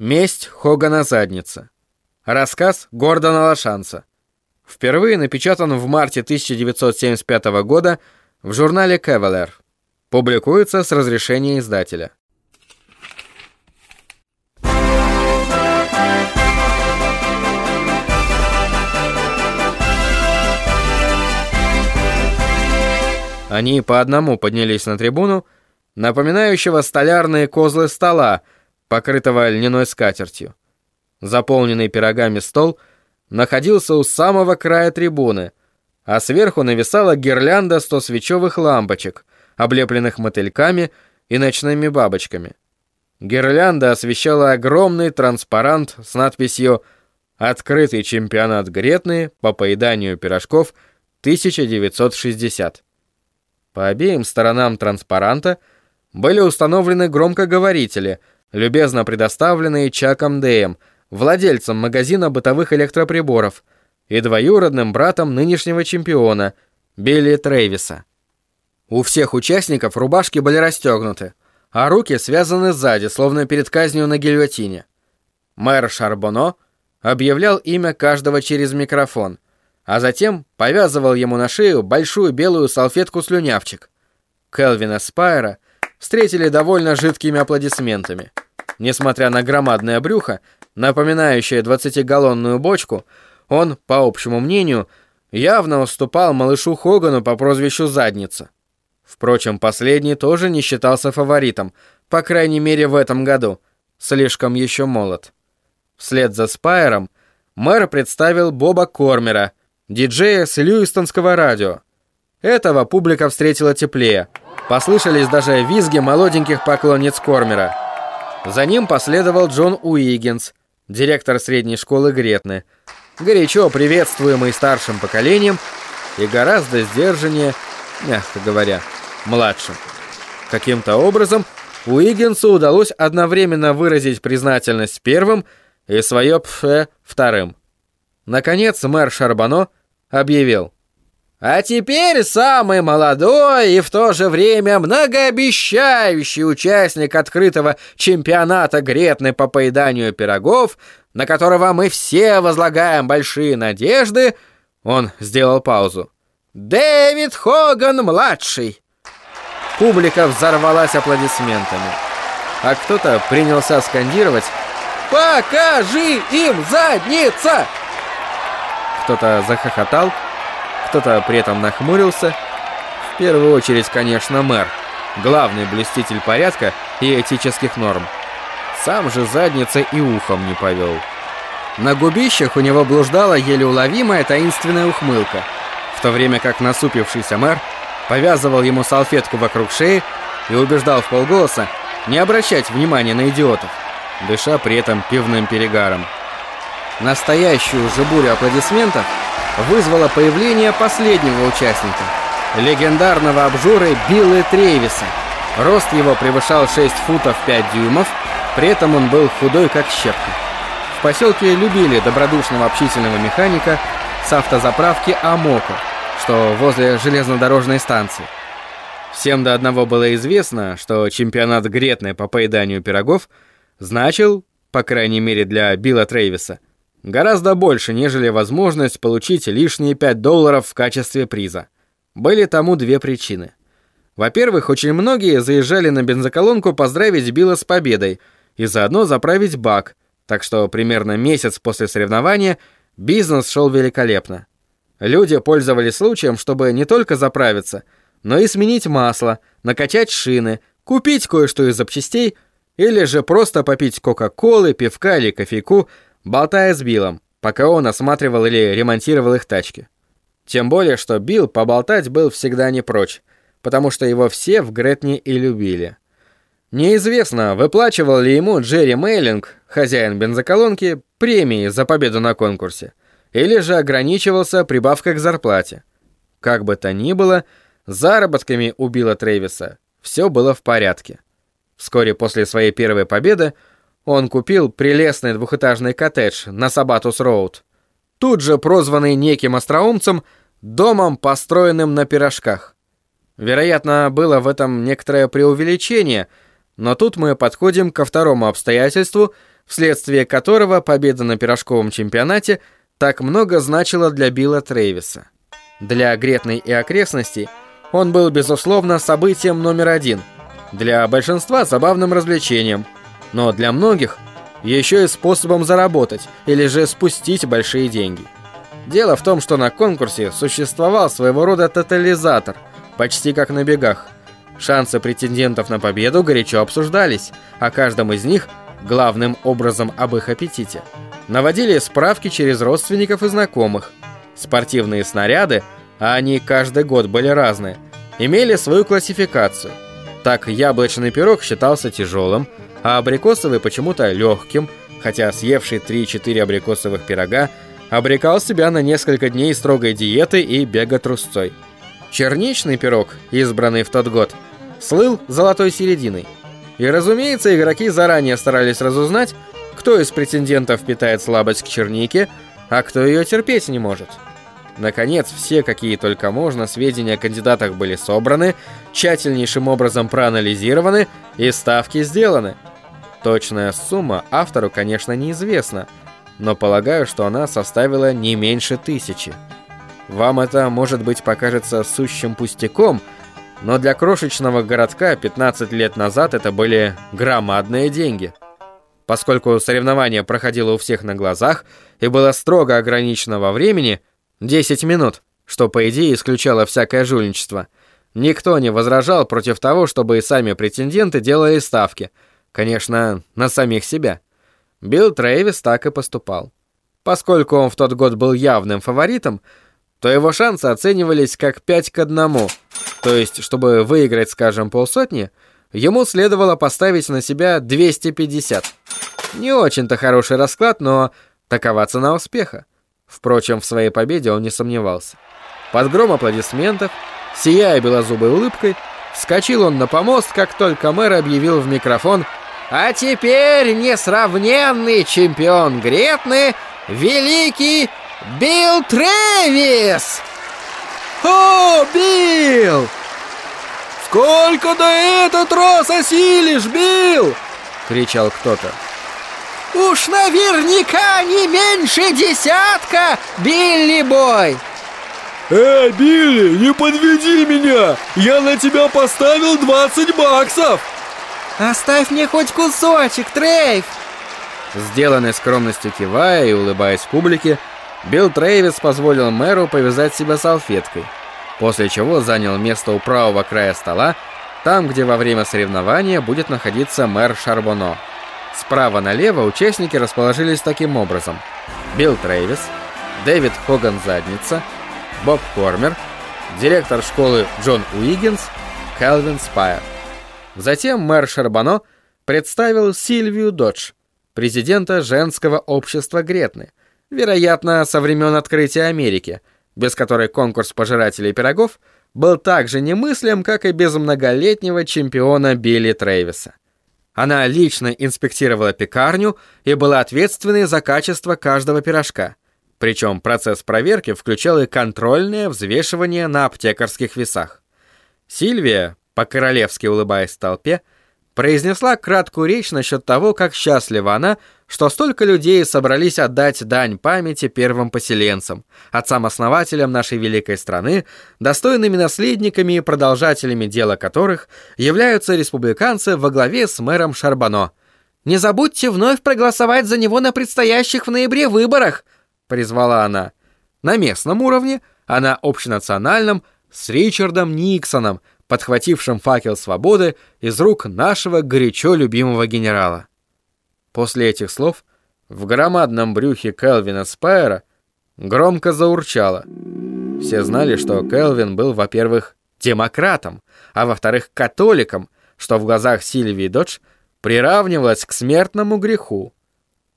Месть Хогана Задница. Рассказ Гордона Лошанца. Впервые напечатан в марте 1975 года в журнале Cavalier. Публикуется с разрешения издателя. Они по одному поднялись на трибуну, напоминающего столярные козлы стола, покрытого льняной скатертью. Заполненный пирогами стол находился у самого края трибуны, а сверху нависала гирлянда сто свечевых лампочек, облепленных мотыльками и ночными бабочками. Гирлянда освещала огромный транспарант с надписью «Открытый чемпионат Гретны по поеданию пирожков 1960». По обеим сторонам транспаранта были установлены громкоговорители – любезно предоставленные Чаком Дэем, владельцем магазина бытовых электроприборов и двоюродным братом нынешнего чемпиона Билли Трейвиса. У всех участников рубашки были расстегнуты, а руки связаны сзади, словно перед казнью на гильотине. Мэр Шарбоно объявлял имя каждого через микрофон, а затем повязывал ему на шею большую белую салфетку-слюнявчик. Келвина Спайра — встретили довольно жидкими аплодисментами. Несмотря на громадное брюхо, напоминающее двадцатигаллонную бочку, он, по общему мнению, явно уступал малышу Хогану по прозвищу «Задница». Впрочем, последний тоже не считался фаворитом, по крайней мере в этом году, слишком еще молод. Вслед за Спайером мэр представил Боба Кормера, диджея с Льюистонского радио. Этого публика встретила теплее – Послышались даже визги молоденьких поклонниц Кормера. За ним последовал Джон Уиггинс, директор средней школы Гретны, горячо приветствуемый старшим поколением и гораздо сдержаннее, мягко говоря, младшим. Каким-то образом Уиггинсу удалось одновременно выразить признательность первым и свое пфе вторым. Наконец мэр Шарбано объявил – а теперь самый молодой и в то же время многообещающий участник открытого чемпионата Гретны по поеданию пирогов, на которого мы все возлагаем большие надежды, он сделал паузу. Дэвид Хоган-младший. Публика взорвалась аплодисментами. А кто-то принялся скандировать «Покажи им задница!» Кто-то захохотал, кто-то при этом нахмурился. В первую очередь, конечно, мэр, главный блюститель порядка и этических норм. Сам же задница и ухом не повел. На губищах у него блуждала еле уловимая таинственная ухмылка, в то время как насупившийся мэр повязывал ему салфетку вокруг шеи и убеждал в полголоса не обращать внимания на идиотов, дыша при этом пивным перегаром. Настоящую же бурю аплодисментов вызвало появление последнего участника, легендарного обжоры Билла Трейвиса. Рост его превышал 6 футов 5 дюймов, при этом он был худой как щепка. В поселке любили добродушного общительного механика с автозаправки Амоко, что возле железнодорожной станции. Всем до одного было известно, что чемпионат Гретны по поеданию пирогов значил, по крайней мере для Билла Трейвиса, Гораздо больше, нежели возможность получить лишние 5 долларов в качестве приза. Были тому две причины. Во-первых, очень многие заезжали на бензоколонку поздравить Билла с победой и заодно заправить бак, так что примерно месяц после соревнования бизнес шел великолепно. Люди пользовались случаем, чтобы не только заправиться, но и сменить масло, накачать шины, купить кое-что из запчастей или же просто попить кока-колы, пивка или кофейку – болтая с Биллом, пока он осматривал или ремонтировал их тачки. Тем более, что Билл поболтать был всегда не прочь, потому что его все в Гретне и любили. Неизвестно, выплачивал ли ему Джерри Мейлинг, хозяин бензоколонки, премии за победу на конкурсе, или же ограничивался прибавкой к зарплате. Как бы то ни было, заработками у Билла Трейвиса все было в порядке. Вскоре после своей первой победы он купил прелестный двухэтажный коттедж на Сабатус-Роуд, тут же прозванный неким остроумцем домом, построенным на пирожках. Вероятно, было в этом некоторое преувеличение, но тут мы подходим ко второму обстоятельству, вследствие которого победа на пирожковом чемпионате так много значила для Билла Трейвиса. Для Гретной и окрестностей он был, безусловно, событием номер один, для большинства забавным развлечением, но для многих еще и способом заработать или же спустить большие деньги. Дело в том, что на конкурсе существовал своего рода тотализатор, почти как на бегах. Шансы претендентов на победу горячо обсуждались, а каждом из них, главным образом об их аппетите, наводили справки через родственников и знакомых. Спортивные снаряды, а они каждый год были разные, имели свою классификацию. Так яблочный пирог считался тяжелым, а абрикосовый почему-то легким, хотя съевший 3-4 абрикосовых пирога обрекал себя на несколько дней строгой диеты и бега трусцой. Черничный пирог, избранный в тот год, слыл золотой серединой. И, разумеется, игроки заранее старались разузнать, кто из претендентов питает слабость к чернике, а кто ее терпеть не может. Наконец, все, какие только можно, сведения о кандидатах были собраны, тщательнейшим образом проанализированы и ставки сделаны. Точная сумма автору, конечно, неизвестна, но полагаю, что она составила не меньше тысячи. Вам это, может быть, покажется сущим пустяком, но для крошечного городка 15 лет назад это были громадные деньги. Поскольку соревнование проходило у всех на глазах и было строго ограничено во времени, 10 минут, что по идее исключало всякое жульничество, никто не возражал против того, чтобы и сами претенденты делали ставки, конечно, на самих себя. Билл Трейвис так и поступал. Поскольку он в тот год был явным фаворитом, то его шансы оценивались как 5 к 1. То есть, чтобы выиграть, скажем, полсотни, ему следовало поставить на себя 250. Не очень-то хороший расклад, но такова цена успеха. Впрочем, в своей победе он не сомневался. Под гром аплодисментов, сияя белозубой улыбкой, вскочил он на помост, как только мэр объявил в микрофон «А теперь несравненный чемпион Гретны, великий Билл Трэвис!» «О, Билл! Сколько до этот раз осилишь, Билл?» — кричал кто-то. Уж наверняка не меньше десятка, Билли Бой! Эй, Билли, не подведи меня! Я на тебя поставил 20 баксов! Оставь мне хоть кусочек, Трейв! Сделанный скромностью кивая и улыбаясь публике, Билл Трейвис позволил мэру повязать себя салфеткой, после чего занял место у правого края стола, там, где во время соревнования будет находиться мэр Шарбоно. Справа налево участники расположились таким образом. Билл Трейвис, Дэвид Хоган-Задница, Боб Кормер, директор школы Джон Уиггинс, Келвин Спайер. Затем мэр Шарбано представил Сильвию Додж, президента женского общества Гретны, вероятно, со времен открытия Америки, без которой конкурс пожирателей пирогов был так же немыслим, как и без многолетнего чемпиона Билли Трейвиса. Она лично инспектировала пекарню и была ответственной за качество каждого пирожка. Причем процесс проверки включал и контрольное взвешивание на аптекарских весах. Сильвия, по-королевски улыбаясь толпе, произнесла краткую речь насчет того, как счастлива она, что столько людей собрались отдать дань памяти первым поселенцам, отцам-основателям нашей великой страны, достойными наследниками и продолжателями дела которых являются республиканцы во главе с мэром Шарбано. «Не забудьте вновь проголосовать за него на предстоящих в ноябре выборах», — призвала она. На местном уровне, а на общенациональном — с Ричардом Никсоном, подхватившим факел свободы из рук нашего горячо любимого генерала. После этих слов в громадном брюхе Келвина Спайера громко заурчало. Все знали, что Келвин был, во-первых, демократом, а во-вторых, католиком, что в глазах Сильвии Додж приравнивалось к смертному греху.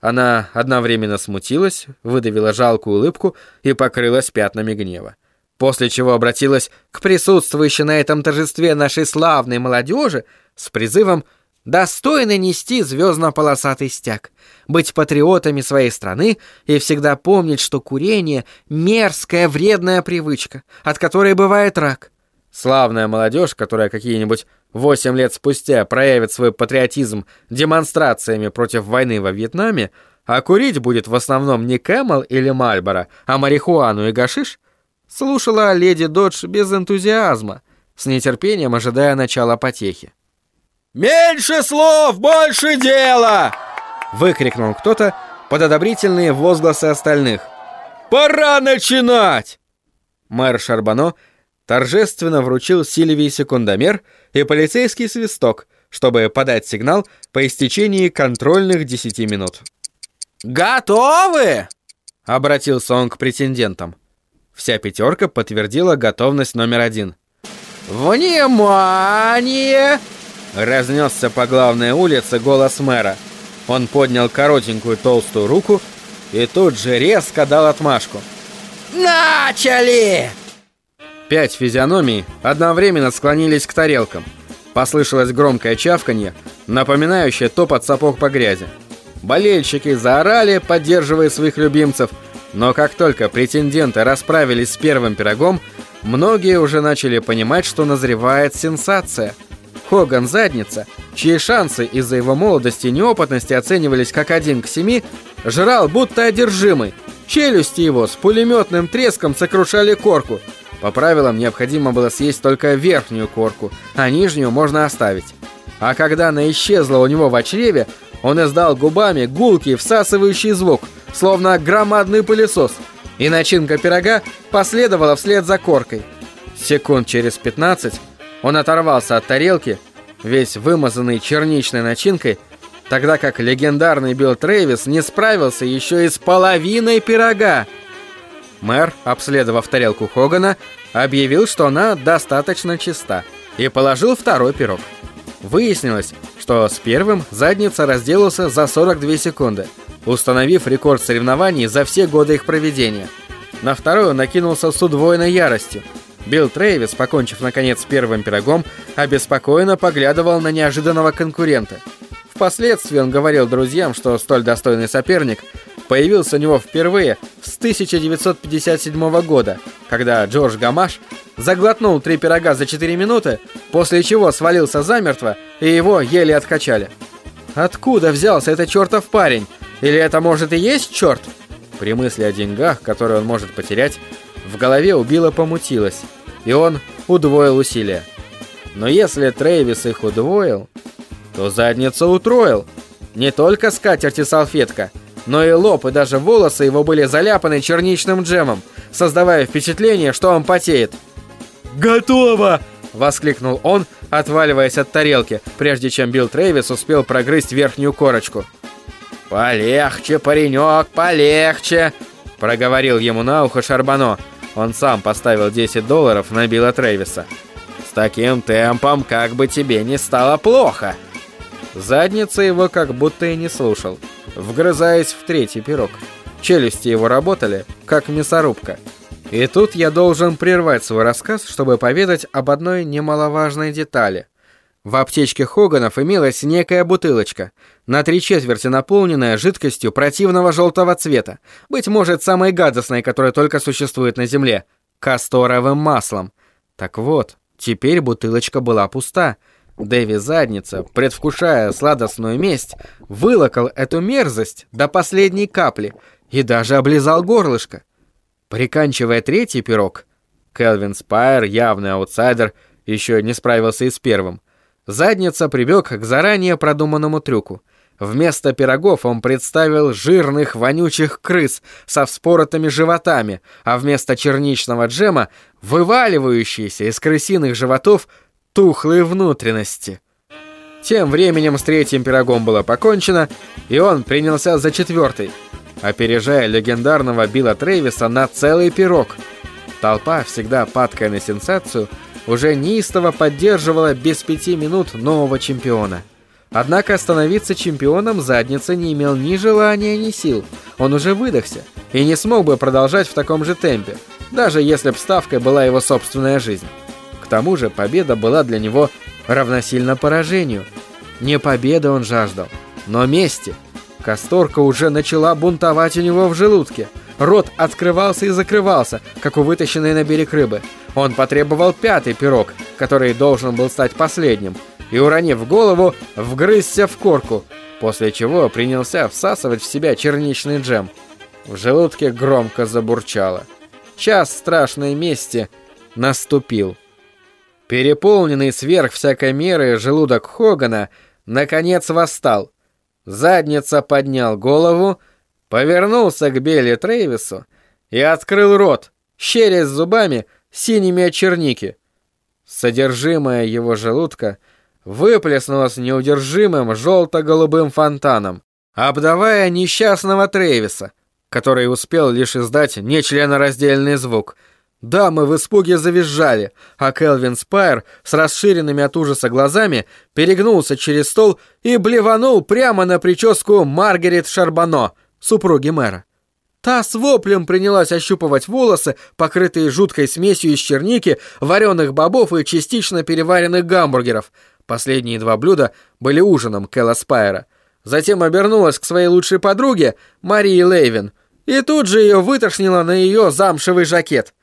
Она одновременно смутилась, выдавила жалкую улыбку и покрылась пятнами гнева после чего обратилась к присутствующей на этом торжестве нашей славной молодежи с призывом достойно нести звездно-полосатый стяг, быть патриотами своей страны и всегда помнить, что курение — мерзкая вредная привычка, от которой бывает рак. Славная молодежь, которая какие-нибудь 8 лет спустя проявит свой патриотизм демонстрациями против войны во Вьетнаме, а курить будет в основном не Кэмел или Мальборо, а марихуану и гашиш, слушала леди Додж без энтузиазма, с нетерпением ожидая начала потехи. «Меньше слов, больше дела!» — выкрикнул кто-то под одобрительные возгласы остальных. «Пора начинать!» Мэр Шарбано торжественно вручил Сильвии секундомер и полицейский свисток, чтобы подать сигнал по истечении контрольных десяти минут. «Готовы?» — обратился он к претендентам. Вся пятерка подтвердила готовность номер один. «Внимание!» Разнесся по главной улице голос мэра. Он поднял коротенькую толстую руку и тут же резко дал отмашку. «Начали!» Пять физиономий одновременно склонились к тарелкам. Послышалось громкое чавканье, напоминающее топот сапог по грязи. Болельщики заорали, поддерживая своих любимцев, но как только претенденты расправились с первым пирогом, многие уже начали понимать, что назревает сенсация – Хоган задница, чьи шансы из-за его молодости и неопытности оценивались как один к семи, жрал будто одержимый. Челюсти его с пулеметным треском сокрушали корку. По правилам необходимо было съесть только верхнюю корку, а нижнюю можно оставить. А когда она исчезла у него в чреве, он издал губами гулкий всасывающий звук, словно громадный пылесос, и начинка пирога последовала вслед за коркой. Секунд через 15 он оторвался от тарелки, весь вымазанный черничной начинкой, тогда как легендарный Билл Трэвис не справился еще и с половиной пирога. Мэр, обследовав тарелку Хогана, объявил, что она достаточно чиста, и положил второй пирог. Выяснилось, что с первым задница разделался за 42 секунды, установив рекорд соревнований за все годы их проведения. На второй он накинулся с удвоенной яростью – Билл Трейвис, покончив наконец с первым пирогом, обеспокоенно поглядывал на неожиданного конкурента. Впоследствии он говорил друзьям, что столь достойный соперник появился у него впервые с 1957 года, когда Джордж Гамаш заглотнул три пирога за 4 минуты, после чего свалился замертво, и его еле откачали. Откуда взялся этот чертов парень? Или это может и есть черт? При мысли о деньгах, которые он может потерять, в голове у Билла помутилось, и он удвоил усилия. Но если Трейвис их удвоил, то задницу утроил. Не только скатерть и салфетка, но и лоб и даже волосы его были заляпаны черничным джемом, создавая впечатление, что он потеет. «Готово!» — воскликнул он, отваливаясь от тарелки, прежде чем Билл Трейвис успел прогрызть верхнюю корочку. «Полегче, паренек, полегче!» — проговорил ему на ухо Шарбано. Он сам поставил 10 долларов на Билла Трэвиса. «С таким темпом как бы тебе не стало плохо!» Задница его как будто и не слушал, вгрызаясь в третий пирог. Челюсти его работали, как мясорубка. И тут я должен прервать свой рассказ, чтобы поведать об одной немаловажной детали. В аптечке Хоганов имелась некая бутылочка, на три четверти наполненная жидкостью противного желтого цвета, быть может, самой гадостной, которая только существует на Земле, касторовым маслом. Так вот, теперь бутылочка была пуста. Дэви Задница, предвкушая сладостную месть, вылокал эту мерзость до последней капли и даже облизал горлышко. Приканчивая третий пирог, Келвин Спайер, явный аутсайдер, еще не справился и с первым, Задница прибег к заранее продуманному трюку. Вместо пирогов он представил жирных вонючих крыс со вспоротыми животами, а вместо черничного джема вываливающиеся из крысиных животов тухлые внутренности. Тем временем с третьим пирогом было покончено, и он принялся за четвертый, опережая легендарного Билла Трейвиса на целый пирог. Толпа, всегда падкая на сенсацию, уже неистово поддерживала без пяти минут нового чемпиона. Однако остановиться чемпионом задница не имел ни желания, ни сил. Он уже выдохся и не смог бы продолжать в таком же темпе, даже если б ставкой была его собственная жизнь. Тому же победа была для него равносильно поражению. Не победы он жаждал, но мести. Касторка уже начала бунтовать у него в желудке. Рот открывался и закрывался, как у вытащенной на берег рыбы. Он потребовал пятый пирог, который должен был стать последним, и, уронив голову, вгрызся в корку, после чего принялся всасывать в себя черничный джем. В желудке громко забурчало. Час страшной мести наступил. Переполненный сверх всякой меры желудок Хогана наконец восстал. Задница поднял голову, повернулся к Белли Трейвису и открыл рот, щерясь зубами, синими от черники. Содержимое его желудка выплеснулось неудержимым желто-голубым фонтаном, обдавая несчастного Трейвиса, который успел лишь издать нечленораздельный звук — Дамы в испуге завизжали, а Келвин Спайр с расширенными от ужаса глазами перегнулся через стол и блеванул прямо на прическу Маргарет Шарбано, супруги мэра. Та с воплем принялась ощупывать волосы, покрытые жуткой смесью из черники, вареных бобов и частично переваренных гамбургеров. Последние два блюда были ужином Кэлла Спайра. Затем обернулась к своей лучшей подруге, Марии Лейвин, и тут же ее вытошнило на ее замшевый жакет.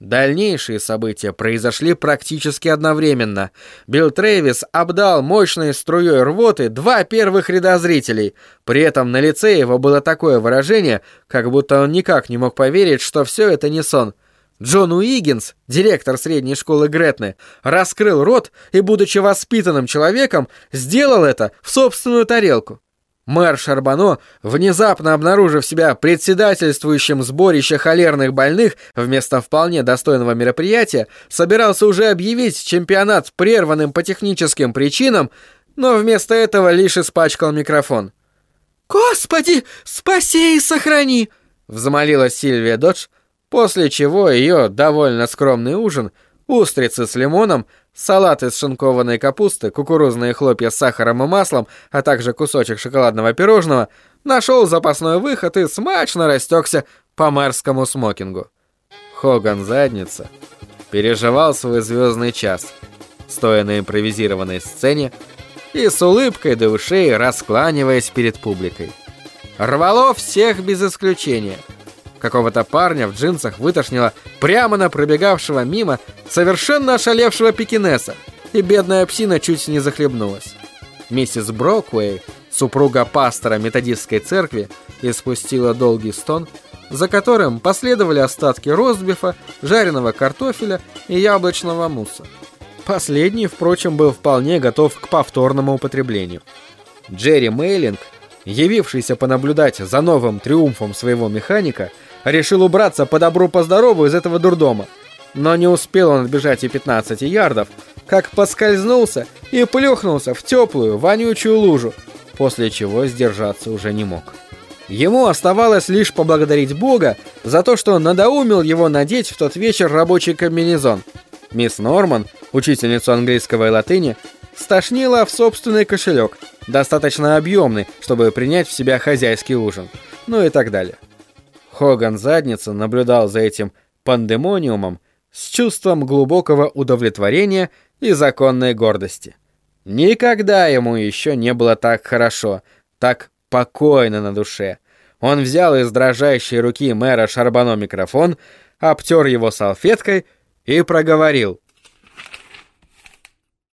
Дальнейшие события произошли практически одновременно. Билл Трэвис обдал мощной струей рвоты два первых ряда зрителей. При этом на лице его было такое выражение, как будто он никак не мог поверить, что все это не сон. Джон Уиггинс, директор средней школы Гретны, раскрыл рот и, будучи воспитанным человеком, сделал это в собственную тарелку. Мэр Шарбано, внезапно обнаружив себя председательствующим сборище холерных больных вместо вполне достойного мероприятия, собирался уже объявить чемпионат прерванным по техническим причинам, но вместо этого лишь испачкал микрофон. «Господи, спаси и сохрани!» — взмолилась Сильвия Додж, после чего ее довольно скромный ужин, устрицы с лимоном, салат из шинкованной капусты, кукурузные хлопья с сахаром и маслом, а также кусочек шоколадного пирожного, нашел запасной выход и смачно растекся по мэрскому смокингу. Хоган задница переживал свой звездный час, стоя на импровизированной сцене и с улыбкой до ушей раскланиваясь перед публикой. Рвало всех без исключения — Какого-то парня в джинсах вытошнило прямо на пробегавшего мимо совершенно ошалевшего пекинеса, и бедная псина чуть не захлебнулась. Миссис Броквей, супруга пастора методистской церкви, испустила долгий стон, за которым последовали остатки ростбифа, жареного картофеля и яблочного мусса. Последний, впрочем, был вполне готов к повторному употреблению. Джерри Мейлинг, явившийся понаблюдать за новым триумфом своего механика, решил убраться по добру по здорову из этого дурдома. Но не успел он отбежать и 15 ярдов, как поскользнулся и плюхнулся в теплую, вонючую лужу, после чего сдержаться уже не мог. Ему оставалось лишь поблагодарить Бога за то, что надоумил его надеть в тот вечер рабочий комбинезон. Мисс Норман, учительницу английского и латыни, стошнила в собственный кошелек, достаточно объемный, чтобы принять в себя хозяйский ужин, ну и так далее. Хоган Задница наблюдал за этим пандемониумом с чувством глубокого удовлетворения и законной гордости. Никогда ему еще не было так хорошо, так покойно на душе. Он взял из дрожащей руки мэра Шарбано микрофон, обтер его салфеткой и проговорил.